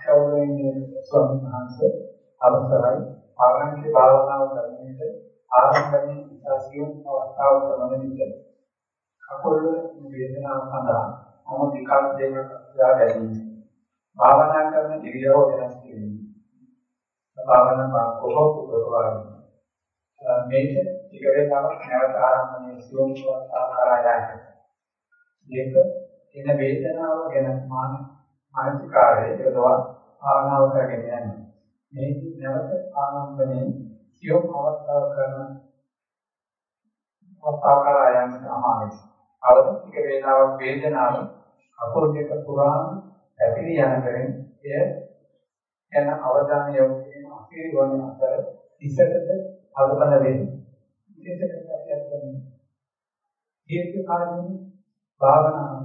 ගෞරවනීය ස්වාමීන් වහන්සේ අවසරයි ආරම්භ භාවනාව කරන විට ආරම්භයේ ඉතාසියුම් අවස්ථාව කරන විට කකුල වේදනාව සඳහා මම විකල්ප දෙකක් උදා ගැනීම. භාවනා කරන ඉරියව්ව වෙනස් කිරීම. භාවනා මා කොහොමද කරවන්නේ? මේක ටික වෙලාවක් නැවත ආරම්භයේ සියුම් ආකාරයකට. දෙක එන වේදනාව ගැන මාන මානසිකාරයේ යොදවා භාවනාව කරගෙන යනවා. මේ නැවත ආරම්භයේ සියුම් අවස්ථාව කරන අවස්ථාවකරයන් තමයි. අවද ටික වේලාවක් වේදනාව අකුරු දෙක පුරාම ඇතිරි යන කරෙන් එය යන අවධානය යොමු කිරීම අපේ වන අතර ඉසතද අවබෝධ වෙන්නේ. විශේෂයෙන්ම කියන්නේ දීර්ඝ කාලීන භාවනාව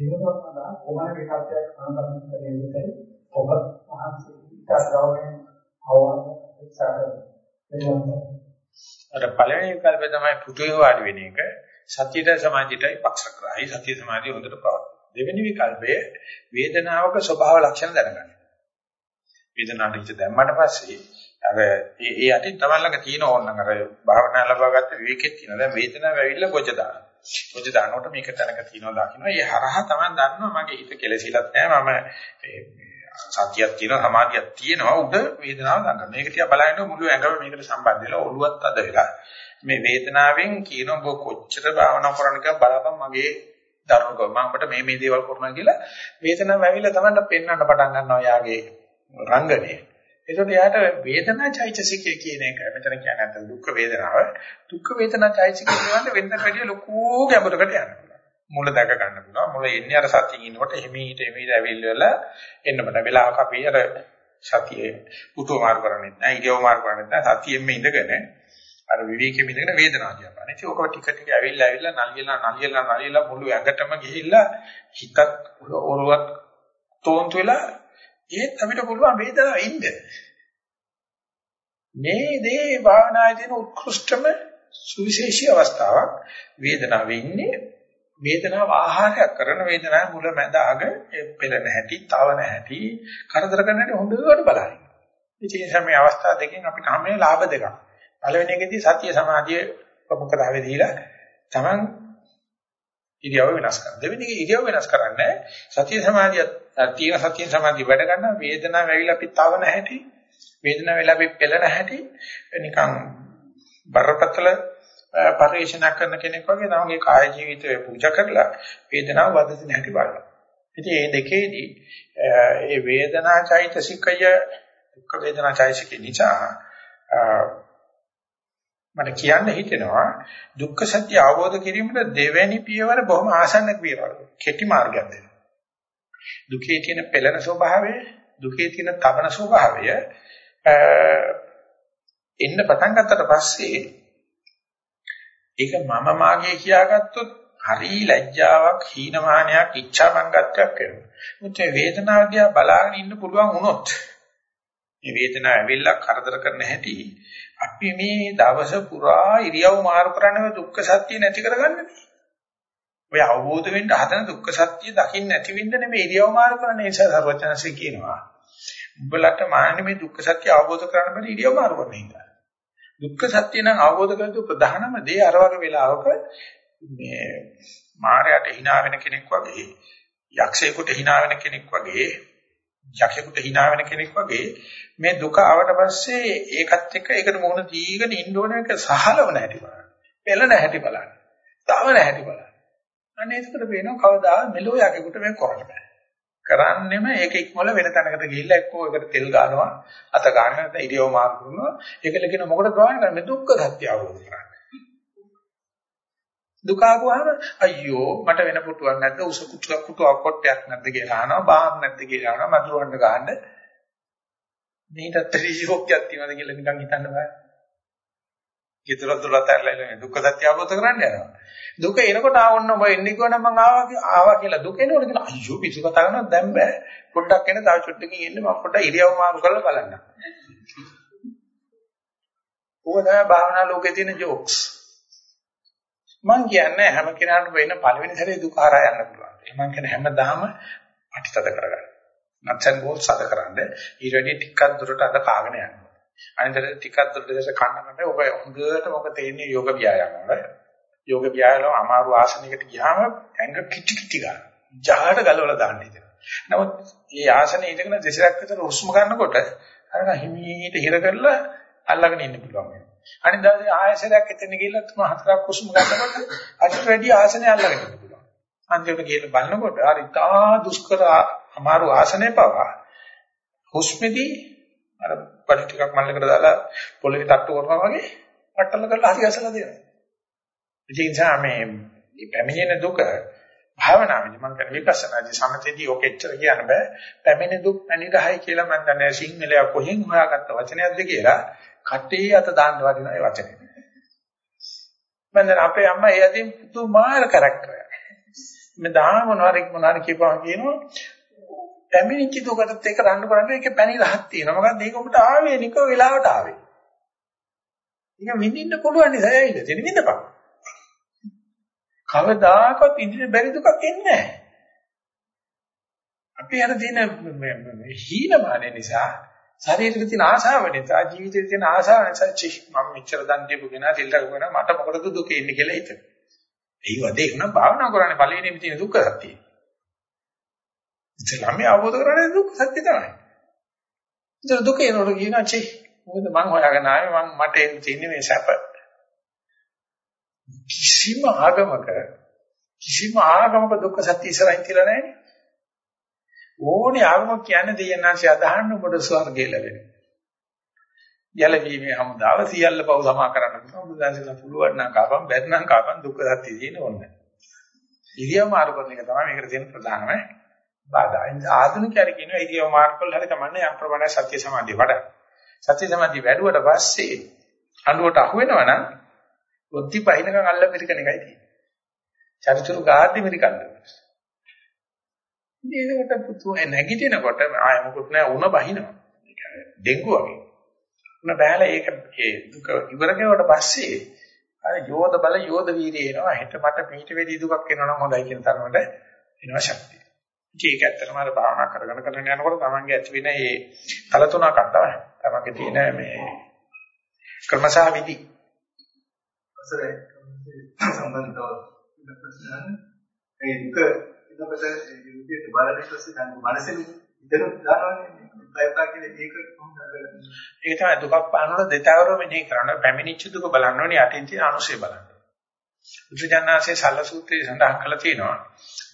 දිනුවක් සඳහා කොමන විකල්පයක් අනුගමනය කළ යුතුයි ඔබ මහන්සි ඉස්සරහගෙන අවවාද උත්සාහ කරනවා. අර පළවෙනි විකල්පය තමයි පුදුවේ වාඩි වෙන එක. සතියට සමාධියටයි පක්ෂග්‍රාහී සතිය සමාධිය හොඳට පවතින. දෙවෙනි විකල්පය වේදනාවක ස්වභාව ලක්ෂණ දැනගන්න. වේදනාවට ඉච්ච දැම්මට පස්සේ අර ඒ ඒ යටින් තමයි ළඟ තියෙන ඕනනම් අර භාවනා ලබාගත්ත විවේකෙත් තියෙන. දැන් වේදනාව ඇවිල්ලා ගොජ දාන. ගොජ දානකොට මේක තැනක තියෙනවා දකින්න. ඒ හරහා තමයි දන්නවා මගේ හිත කෙලසිලත් නැහැ. මම සතියක් තියෙනවා සමාධියක් තියෙනවා උඩ වේදනාව ගන්න. මේක තියා බලන්න මුළු ඇඟම මේකට සම්බන්ධ වෙලා ඔළුවත් අද වෙලා. මේ වේදනාවෙන් කියන ඔබ කොච්චර භාවනා කරන්න කියලා බලපන් මගේ ධර්මකව මම අපිට මේ මේ දේවල් කරනවා කියලා වේදනාව ඇවිල්ලා තමයි පෙන්වන්න පටන් ගන්නවා යාගේ රංගනය. ඒකට යාට වේදනා චෛතසිකය කියන එක මෙතන කියන්නේ නැත්නම් දුක් වේදනාව. දුක් වේදනා චෛතසිකය කියනවාට වෙනද වැඩිය ලොකු ගැඹුරකට යනවා. මුල දැක ගන්න පුළුවන්. මුල එන්නේ අර සතියින් ඉන්නකොට එහිමීට එහිමීට ඇවිල්ලා එන්න බඩ වෙලාවක අපි අර සතියේ පුතු මාරු කරන්නේ නැහැ. ඉරියව් මාරු කරන්නේ නැහැ. සතියෙම ඉඳගෙන අර විවේකෙම ඉඳගෙන වේදනාව දිහා බලන. ඉතින් ඔක ටික ටික ඇවිල්ලා ඇවිල්ලා නලියලා නලියලා නලියලා මුළු ඇඟටම ගිහිල්ලා හිතත් ඔරුවත් තෝන්තු වෙලා ඒත් අපිට පුළුවන් වේදනාව ඉන්න. මේ දේ භාවනායේ තියෙන උත්කෘෂ්ඨම සුවිශේෂී අවස්ථාවක් වේදනාවේ ඉන්නේ වේදනාව ආහාරයක් කරන වේදනාව මුල මැද අග පෙළෙන හැටි, තවන හැටි, කරදර කරන හැටි හොඳට බලන්න. ඉතින් මේ අවස්ථා දෙකෙන් අපිට හැමේ ලාභ දෙකක්. පළවෙනි එකේදී සතිය සමාධිය ප්‍රමුඛතාවය දීලා Taman ඉරියව්ව වෙනස් කරනවා. දෙවෙනි එක ඉරියව්ව වෙනස් කරන්නේ සතිය සමාධිය තියෙන සතිය සමාධිය වැඩ ගන්න වේදනාව ඇවිල්ලා අපි තවන හැටි, වේදනාව වෙලා අපි පෙළෙන හැටි නිකන් බරපතල පරිශන කරන කෙනෙක් වගේ තමගේ කාය ජීවිතය පූජා කරලා වේදනාව වදසින හැටි බලනවා. ඉතින් මේ දෙකේදී ඒ වේදනා චෛතසිකය දුක් වේදනා චෛතසිකය නිසා මට කියන්න හිතෙනවා දුක්ඛ සත්‍ය අවබෝධ කිරීමට දෙවැනි පියවර බොහොම ආසන්න පියවර. කෙටි මාර්ගයක් දෙනවා. දුකේ තියෙන පෙළෙන ස්වභාවය, දුකේ තියෙන තවන ස්වභාවය එන්න පටන් ගත්තට පස්සේ ඒක මම මාගේ කියාගත්තොත් හරි ලැජ්ජාවක්, හීනමානයක්, ඉච්ඡාමංගත්වයක් වෙනවා. මුත් මේ වේදනාව දිහා බලාගෙන ඉන්න පුළුවන් වුණොත් මේ වේදනාව ඇවිල්ලා කරදර කරන හැටි අපි මේ දවස පුරා ඉරියව් මාරු කරන්නේ දුක්ඛ සත්‍ය නැති කරගන්නනේ. ඔය අවබෝධ වෙන්න හදන දුක්ඛ සත්‍ය දකින්න නැති වෙන්න නෙමෙයි ඉරියව් මාරු කරන්නේ ඒ නිසා සර්වඥාන්සේ කියනවා. උඹලට මාන්නේ මේ දුක්ඛ සත්‍ය අවබෝධ කරගන්න බැරි ඉරියව් මාරු කරන හින්දා. දුක්ඛ සත්‍ය නම් අවබෝධ කරගත්තු ප්‍රධානම දේ අර වගේ වෙලාවක මේ මායයට hina වෙන කෙනෙක් වගේ යක්ෂයෙකුට hina වෙන කෙනෙක් වගේ යක්ෂයෙකුට hina වෙන කෙනෙක් වගේ මේ දුක ආවට පස්සේ ඒකත් එක්ක ඒකට මොන දීගෙන ඉන්න ඕන එක සහලව නැහැටි බලන්න. පෙළන හැටි බලන්න. තවන හැටි බලන්න. අනේ ඒකට පේනවා කවදා මෙලෝ යකෙකුට මේ කරන්න බෑ. කරන්නෙම ඒක ඉක්මවල වෙන තැනකට ගිහිල්ලා එක්කෝ ඒකට තෙල් ගන්නවා අත ගන්න නැත්නම් ඉරියව මාරු කරනවා ඒකල කියන මොකටද ප්‍රාණ කරන්නේ දුක්ඛ සත්‍ය අවබෝධ කරගන්න දුක ආවම අයියෝ මට වෙන පුටුවක් නැද්ද? උස කුටුවක් කුටුවක් කොටයක් නැද්ද? කියලා අහනවා බාහක් නැද්ද? කියලා අහනවා මදුරවන්න ගන්න මේකට ත්‍රිශෝක්තියක් තියනවාද? කියලා නිකන් හිතන්න බෑ. ඊතර දුරට ඇරලා දුක්ඛ සත්‍ය අවබෝධ කරගන්න යනවා. දුක එනකොට ආවොන්න ඔබ එන්නේ කිව්වනම් මං ආවා ආවා කියලා දුක එනකොට කියන අයියෝ පිටු කතා කරනවා. දැන් බෑ. පොඩ්ඩක් එන්න තව චුට්ටකින් එන්න මම පොඩ්ඩක් ඉරියව් මාරු කරලා බලන්න. ඕක තමයි භාවනා ලෝකේ තියෙන ජෝක්ස්. මං කියන්නේ හැම කෙනාටම වෙන පළවෙනි සැරේ දුක හරහා යන්න පුළුවන්. මං කියන්නේ හැමදාම අටිතද කරගන්න. නැත්නම් බෝල් සදකරන්න ඊට වැඩි ටිකක් දුරට අද කාගෙන යනවා. අනිතර ටිකක් දුරට දැස කන්නකට ඔබ හොඳට මොක තේන්නේ යෝග ව්‍යායාම වල. යෝග ව්‍යායාම අමාරු ආසනයකට ගියාම ඇඟ කිටි කිටි ගන්න. ජහට ගලවලා දාන්න ඉතින්. නමුත් මේ ආසනේ ඉඳගෙන දෙසරක් විතර හුස්ම ගන්නකොට අර හිමීට හිර කරලා අල්ලගෙන ඉන්න පුළුවන්. අනිත් දවසේ ආයසරයක් එතන ගිහලා තුන හතරක් හුස්ම ගන්නකොට අදිට වැඩි ආසනේ අල්ලගෙන ඉන්න පුළුවන්. අන්තිමට ගිහලා බලනකොට අර ඉතා දුෂ්කර අමාරු ආසනේ පවා හුස්මෙදී අර බඩ ටිකක් මල්ලකට දාලා පොළවේ තට්ටු කරනවා වගේ පට්ටල කරලා හරි අසලා දෙනවා. ඒ නිසා මේ පැමිණෙන දුක භාවනාවේදී මම කියන්නේ විපස්සනාදී සමතේදී ඔක එච්චර කියන්න බෑ. පැමිණෙන දුක් අනිරහයි කියලා මම දන්නේ සිංහලයා කොහෙන් හොයාගත්ත වචනයක්ද කියලා කටේ අත දාන්න වදින ඒ වචනේ. මම දැන් අපේ අම්මා ඒ අදින් පුදුමාර කරක්ටරයක්. මේ දහම මොනවාරි මොනවාරි කියපුවා කියනවා පැමිණිච්ච දුකටත් ඒක රණ්ඩු කරන්නේ ඒකේ පැණි රහක් තියෙනවා. මොකද ඒක උඹට ආවේ නිකෝ වෙලාවට ආවේ. ඒක විඳින්න පුළුවන් නිසා ඇවිල්ලා තියෙන විඳපන්. කවදාකවත් ඉදිරියට බැරි දුකක් එන්නේ නැහැ. අපි අර දින හීනමාන නිසා ශරීරෙට තියෙන ආශාව නිසා ජීවිතේ තියෙන ආශාව නිසා චි මම මෙච්චර දන් දීපු කෙනා සිල් රැකුවා මට මොකටද දුක එන්නේ කියලා හිතෙනවා. ඒ වදේ නම් භාවනා කරන්නේ පළවෙනිම තියෙන දුක්ඛ සත්‍යය. ඉතින් ළමයි අවබෝධ කරගන්න දුක්ඛ සත්‍ය තමයි. ඉතින් දුක එනකොට කියනවා චි මොකද මං හොයාගෙන ආවේ මං මට එන්නේ තියෙන්නේ මේ සැප. කිසිම ආගමක කිසිම ආගමක දුක්ඛ සත්‍ය ඉස්සරහින් කියලා නැහැ. ඕනේ ආගමක් කියන්නේ දෙයන්නාංශය අදහන්න ඔබට ස්වර්ගය ලැබෙනවා. යලවීමේ හමුදාව සියල්ල පව් සමා කරන්න පුළුවන්. බුදුන්සේලා පුළුවන් නම් කාපම් බැරි නම් කාපම් දුක්ඛ සත්‍ය තියෙන ඕනේ. ඉරියව් මාර්ග කරන එක තමයි මේකට තියෙන ප්‍රධානම බාධා. ආධුනිකයර කියනවා ඉරියව් මාර්ග වල හරි කමන්නේ යම් ප්‍රමාණයක් සත්‍ය සමාධිය වඩා. සත්‍ය සමාධිය වැඩුවට පස්සේ අඬුවට අහු වෙනවා නම් ඔද්දි පහිනකම් අල්ල මිරිකන එකයි තියෙන්නේ. චරිචුරු ගාද්දි මිරිකන්න. මේකට පුතු නැගිටිනකොට ආය මොකුත් නැහැ උණ බහිනවා. ඒ කියන්නේ ඩෙන්ගු වගේ. උණ බෑලා ඒක ඒ දුක ඉවර කෙරුවට පස්සේ අර යෝධ බල යෝධ වීර්යය එනවා. හෙට මට පිට වෙඩි දුකක් එනවා නම් හොඳයි කියන තරමට එනවා ශක්තිය. ඒක ඇත්තටම අර භාවනා කරගෙන කරගෙන යනකොට තමන්ගේ ඇති වෙන මේ තල තුනක් තමයි. තමන්ගේ තියෙන මේ ක්‍රමසහ විදි අසරේ සම්බන්ධව ප්‍රශ්න ඒ දුක එතකොට ඒ විදිහට බලන පස්සේ දැන් මනසෙන් ඉතන දානවනේ බයපා කියලා ඒක කොහොමද ඒක තමයි දුකක් පානකොට දෙතවරම මෙනෙහි කරන්න පැමිණිච්ච දුක බලන්න ඕනේ යටින් තියෙන අනුසය බලන්න. බුදුජානනාංශයේ සල්ල සූත්‍රයේ සඳහන් කරලා තියෙනවා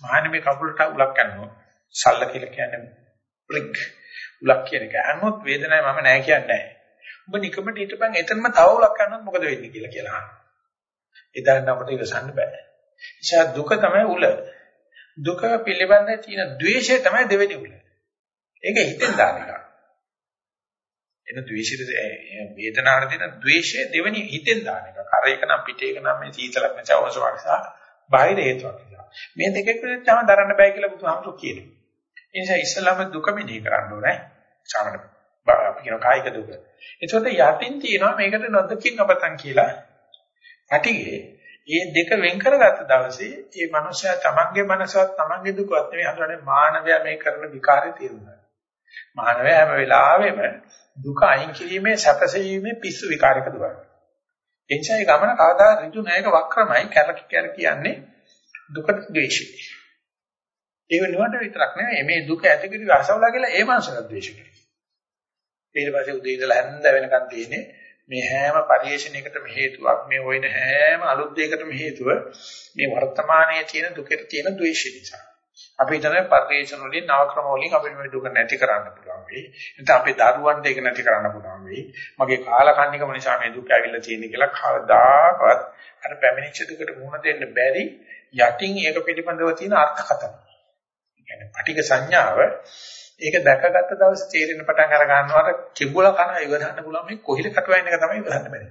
මහානි මේ කකුලට උලක් යනවා. සල්ල කියලා කියන්නේ බ්‍රික් උලක් කියන එක. අනොත් වේදනාවක් මම නැහැ කියන්නේ නැහැ. ඔබ නිකමට හිටපන් එතනම තව උලක් යනොත් මොකද වෙන්නේ කියලා කියලා අහනවා. එදාට අපිට ඉවසන්න බෑ. නිසා දුක තමයි උල. දුක පිළිබඳ තියෙන ද්වේෂය තමයි දෙවෙනි උල. ඒක හිතෙන් දාන එක. එන ද්වේෂය වේදනාවට දෙන ද්වේෂය දෙවෙනි හිතෙන් දාන එක. අර එක නම් පිටේ එක නම් මේ සීතලක් නැචා වස වර්ෂා බාහිර හේතුවක් නිසා. මේ දෙකෙන් තම දරන්න බෑ කියලා බුදුහාමුදුරු කියනවා. ඒ නිසා ඉස්ලාම දුක මෙදී කරන්න ඕනේ. සාමන අපි කියන කායික දුක. ඒකට යටින් තියෙනවා මේකට නොදකින් අපතන් කියලා. යටිගේ මේ දෙක වෙන් කරගත්ත දවසේ මේ මනුස්සයා තමන්ගේ මනසවත් තමන්ගේ දුකවත් නෙවෙයි හඳුනන්නේ මානවයා මේ කරන විකාරය තේරුණා. මානවයා හැම වෙලාවෙම දුක අයින් කිරීමේ සැපසීමේ පිස්සු විකාරයක දුවන. එනිසා ඒ ගමන කවදා ඍජු නැයක වක්‍රමයි කැරක කියන්නේ දුකට ද්වේෂය. ඒ වෙනුවට විතරක් නෙවෙයි මේ දුක ඇති කිරි අසවලා කියලා ඒ මනසට ද්වේෂ කරනවා. ඊට පස්සේ උදේ ඉඳලා හැන්ද වෙනකන් තියෙන්නේ මේ හැම පරිේශණයකටම හේතුවක් මේ වයින් හැම අලුත් දෙයකටම හේතුව මේ වර්තමානයේ තියෙන දුකට තියෙන ද්වේෂය නිසා. අපි හිතන්නේ පරිේශන වලින් නව ක්‍රම වලින් අපිට මේ දුක නැති කරන්න පුළුවන් වෙයි. නැත්නම් අපේ දරුවන්ට ඒක නැති කරන්න පුළුවන් වෙයි. මගේ කාලකන්නිකම නිසා මේ දුක ඇවිල්ලා තියෙන්නේ කියලා කවදාකවත් අර පැමිණිච්ච දුකට මුහුණ දෙන්න බැරි යටින් ඒක පිළිබඳව තියෙන අර්ථකථන. ඒ කියන්නේ පටික සංඥාව ඒක දැකගත්ත දවසේ තේරෙන පටන් අර ගන්නවට කිඹුල කන ඉවරන්න පුළුවන්. මේ කොහිල කටවයින් එක තමයි ඉවරන්න බැරි.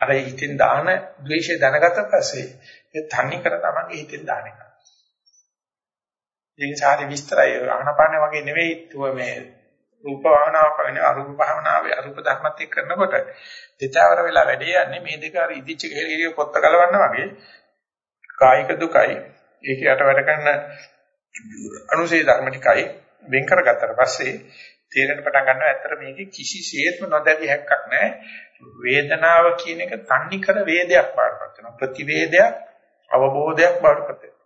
අර හිතින් දාන ද්වේෂය දැනගත්ත පස්සේ ඒ තන්නේ කර තමයි හිතින් දාන එක. ඉතින් සාරි විස්තරය. ආහනපාන වගේ නෙවෙයි තුව මේ රූප භාවනාව කරන අරූප භාවනාවේ අරූප ධර්මත් එක්ක කරනකොට දෙතවර වෙලා වැඩේ යන්නේ මේ දෙක අර ඉදිච්ච ගෙහෙලිය පොත්ත ගලවන්න වගේ. කායික දුකයි. ඒක යට වැඩ කරන අනුසේ ධර්ම ටිකයි. වෙන් කරගත්තට පස්සේ තේරෙන පටන් ගන්නවා ඇත්තට මේකේ කිසිසේත්ම නොදැවිය හැක්කක් නැහැ. වේදනාව කියන එක තන්නිකර වේදයක් බාටපත් වෙනවා. ප්‍රතිවේදයක් අවබෝධයක් බාටපත් වෙනවා.